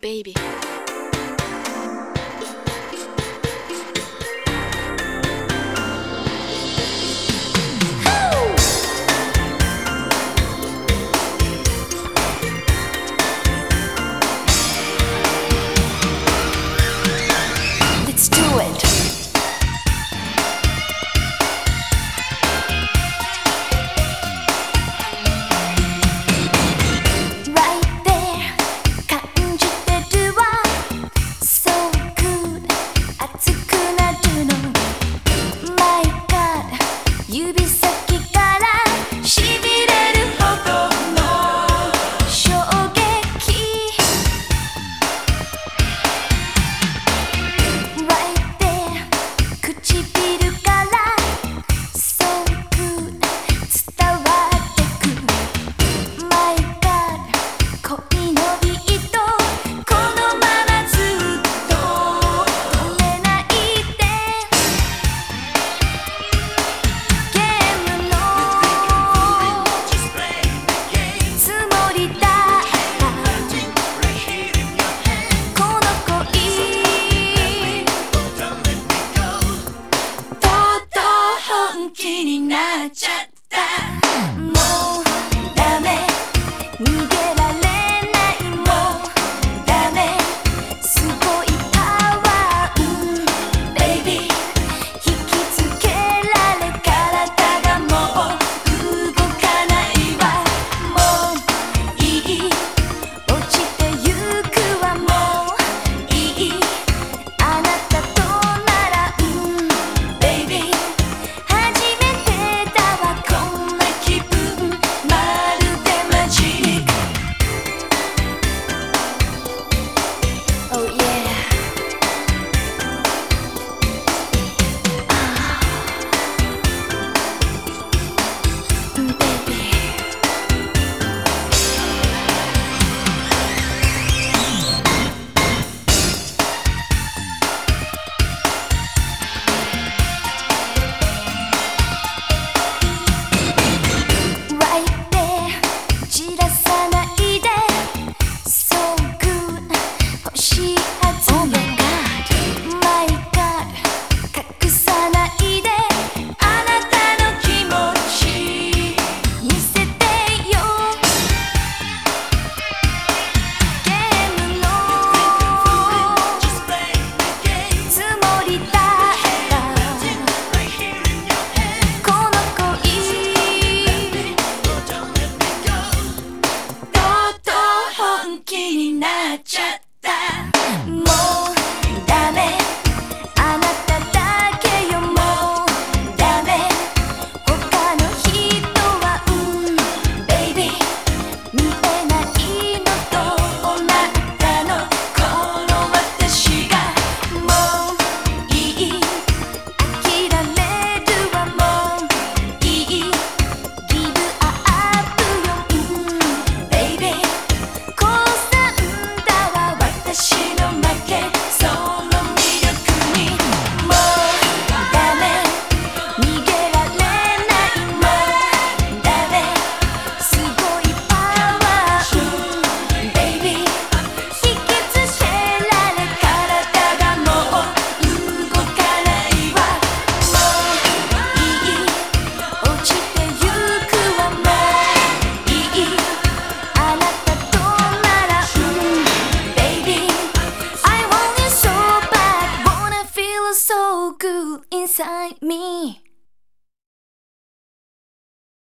baby. Snapchat. chat. So good inside me